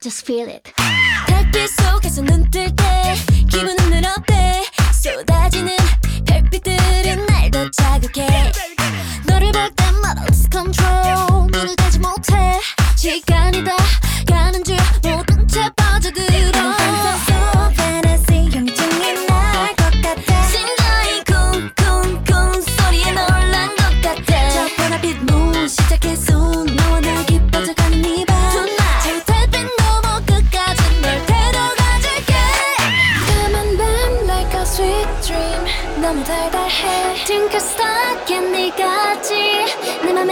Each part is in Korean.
just feel it. 달빛 속에서 눈 뜰 때 기분은 늘 어때. 쏟아지는 별빛들은 날 더 자극해. 너를 볼 때마다 lose control. 눈을 떼지 못해. 시간 너무 달달해. Twinkle star 캔디같이 내맘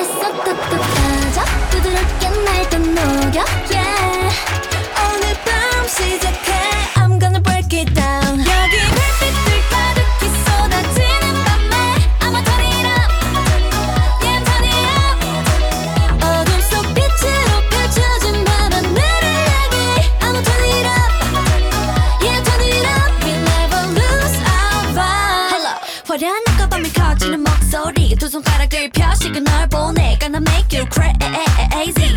화려한 낮과밤이 커지는 목소리 두 손가락을 펴시고 널 보내. Gonna make you crazy.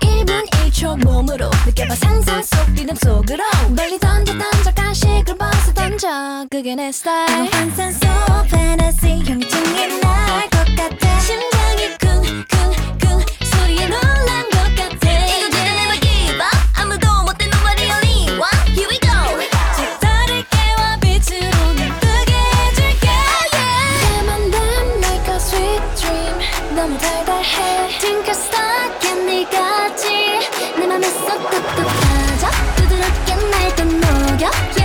1분 1초 몸으로 느껴봐 상상 속 리듬 속으로. 멀리 던져 던져 간식을 벗어 던져. 그게 내 스타일 환상 속 너무 달달해. Think I 네가지 내 맘에서 뚝뚝 빠져 부드럽게 날또 녹여.